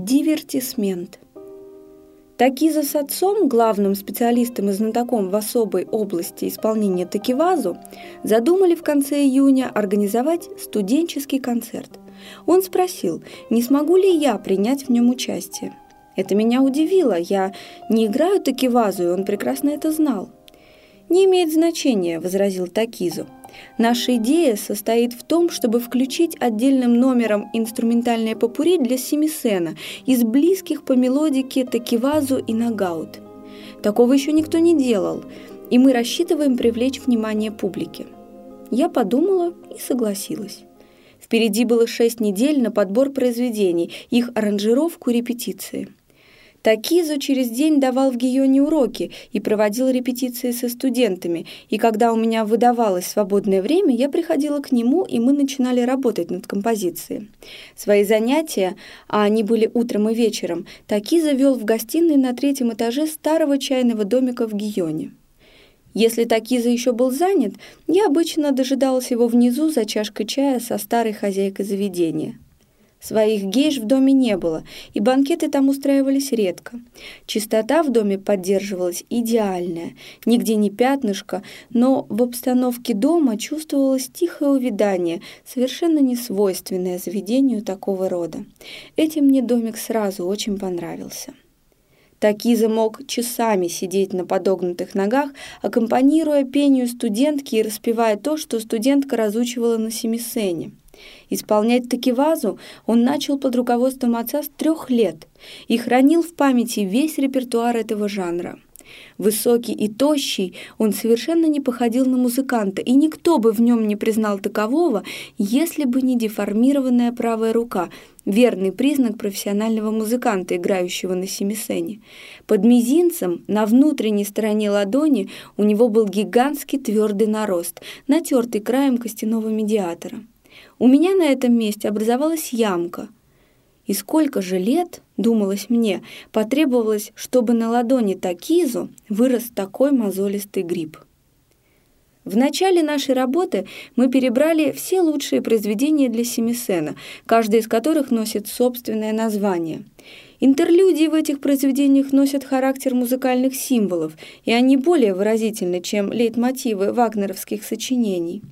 Дивертисмент. Такиза с отцом, главным специалистом и знатоком в особой области исполнения такивазу, задумали в конце июня организовать студенческий концерт. Он спросил, не смогу ли я принять в нем участие. Это меня удивило, я не играю такивазу, и он прекрасно это знал. «Не имеет значения», – возразил Такизу. Наша идея состоит в том, чтобы включить отдельным номером инструментальное попури для семисена из близких по мелодике такивазу и нагаут. Такого еще никто не делал, и мы рассчитываем привлечь внимание публики. Я подумала и согласилась. Впереди было шесть недель на подбор произведений, их аранжировку, репетиции – Такизу через день давал в Гионе уроки и проводил репетиции со студентами, и когда у меня выдавалось свободное время, я приходила к нему, и мы начинали работать над композицией. Свои занятия, а они были утром и вечером, Такиза вел в гостиной на третьем этаже старого чайного домика в Гионе. Если Такиза еще был занят, я обычно дожидалась его внизу за чашкой чая со старой хозяйкой заведения. Своих гейш в доме не было, и банкеты там устраивались редко. Чистота в доме поддерживалась идеальная, нигде не пятнышко, но в обстановке дома чувствовалось тихое увядание, совершенно не свойственное заведению такого рода. Этим мне домик сразу очень понравился. Такиза мог часами сидеть на подогнутых ногах, аккомпанируя пению студентки и распевая то, что студентка разучивала на семисене. Исполнять такивазу он начал под руководством отца с трех лет и хранил в памяти весь репертуар этого жанра. Высокий и тощий, он совершенно не походил на музыканта, и никто бы в нем не признал такового, если бы не деформированная правая рука, верный признак профессионального музыканта, играющего на семисене. Под мизинцем на внутренней стороне ладони у него был гигантский твердый нарост, натертый краем костяного медиатора. У меня на этом месте образовалась ямка. И сколько же лет, думалось мне, потребовалось, чтобы на ладони Такизу вырос такой мозолистый гриб. В начале нашей работы мы перебрали все лучшие произведения для семисена, каждое из которых носит собственное название. Интерлюдии в этих произведениях носят характер музыкальных символов, и они более выразительны, чем лейтмотивы вагнеровских сочинений.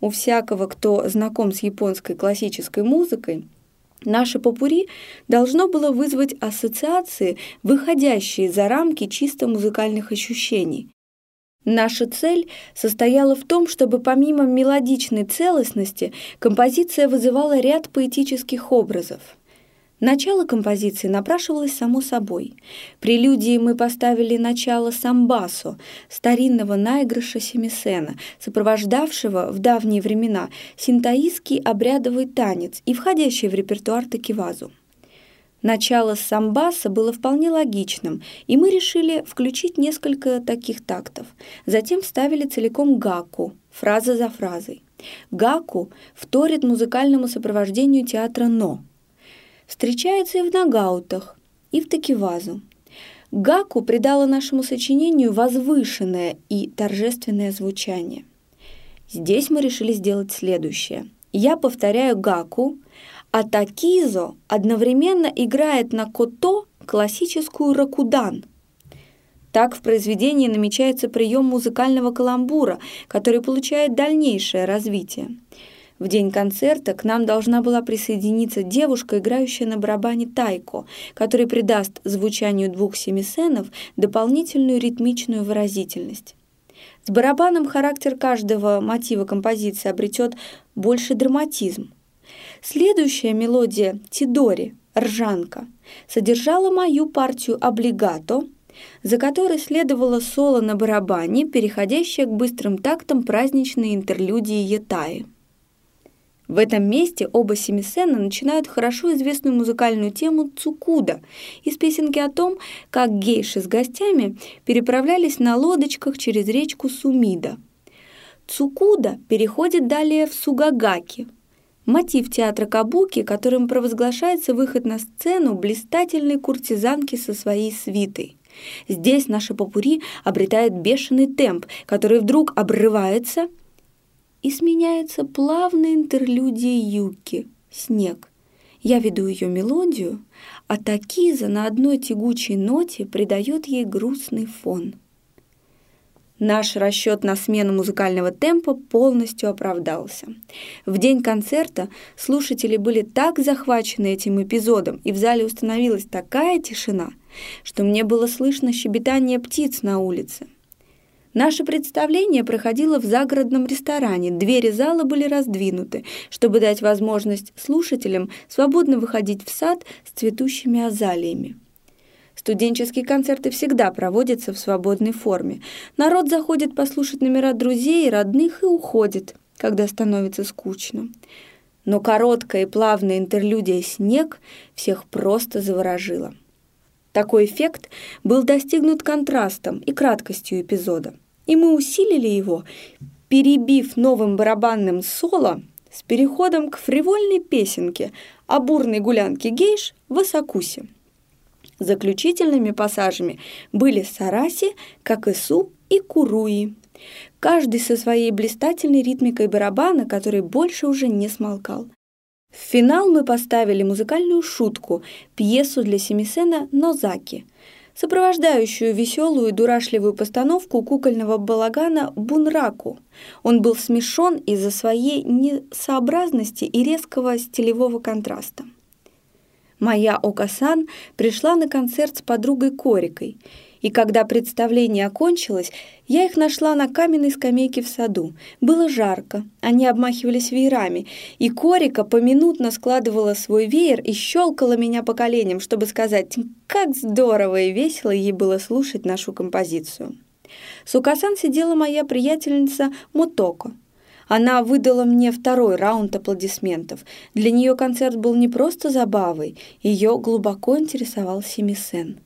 У всякого, кто знаком с японской классической музыкой, Наше попури должно было вызвать ассоциации, выходящие за рамки чисто музыкальных ощущений. Наша цель состояла в том, чтобы помимо мелодичной целостности композиция вызывала ряд поэтических образов – Начало композиции напрашивалось само собой. Прелюдии мы поставили начало самбасо, старинного наигрыша семисена, сопровождавшего в давние времена синтаистский обрядовый танец и входящий в репертуар такивазу. Начало самбаса было вполне логичным, и мы решили включить несколько таких тактов. Затем вставили целиком гаку, фраза за фразой. Гаку вторит музыкальному сопровождению театра «но», встречается и в нагаутах, и в такивазу. Гаку придала нашему сочинению возвышенное и торжественное звучание. Здесь мы решили сделать следующее. Я повторяю гаку, а такизо одновременно играет на кото классическую ракудан. Так в произведении намечается прием музыкального каламбура, который получает дальнейшее развитие. В день концерта к нам должна была присоединиться девушка, играющая на барабане тайко, который придаст звучанию двух семисенов дополнительную ритмичную выразительность. С барабаном характер каждого мотива композиции обретет больше драматизм. Следующая мелодия «Тидори» «Ржанка» содержала мою партию «Облигато», за которой следовало соло на барабане, переходящее к быстрым тактам праздничной интерлюдии Ятаи. В этом месте оба семисена начинают хорошо известную музыкальную тему «Цукуда» из песенки о том, как гейши с гостями переправлялись на лодочках через речку Сумида. Цукуда переходит далее в Сугагаки, мотив театра Кабуки, которым провозглашается выход на сцену блистательной куртизанки со своей свитой. Здесь наша попури обретает бешеный темп, который вдруг обрывается и сменяется плавной интерлюдией юки, снег. Я веду ее мелодию, а Такиза на одной тягучей ноте придает ей грустный фон. Наш расчет на смену музыкального темпа полностью оправдался. В день концерта слушатели были так захвачены этим эпизодом, и в зале установилась такая тишина, что мне было слышно щебетание птиц на улице. Наше представление проходило в загородном ресторане. Двери зала были раздвинуты, чтобы дать возможность слушателям свободно выходить в сад с цветущими азалиями. Студенческие концерты всегда проводятся в свободной форме. Народ заходит послушать номера друзей и родных и уходит, когда становится скучно. Но короткая и плавная интерлюдия «Снег» всех просто заворожила. Такой эффект был достигнут контрастом и краткостью эпизода, и мы усилили его, перебив новым барабанным соло с переходом к фривольной песенке о бурной гулянке гейш в Асакусе. Заключительными пассажами были Сараси, Какесу и Куруи. Каждый со своей блистательной ритмикой барабана, который больше уже не смолкал. В финал мы поставили музыкальную шутку, пьесу для семисена «Нозаки», сопровождающую веселую и дурашливую постановку кукольного балагана «Бунраку». Он был смешон из-за своей несообразности и резкого стилевого контраста. Моя Окасан пришла на концерт с подругой Корикой – и когда представление окончилось, я их нашла на каменной скамейке в саду. Было жарко, они обмахивались веерами, и Корика поминутно складывала свой веер и щелкала меня по коленям, чтобы сказать, как здорово и весело ей было слушать нашу композицию. С Укасан сидела моя приятельница Мутоко. Она выдала мне второй раунд аплодисментов. Для нее концерт был не просто забавой, ее глубоко интересовал Семисен.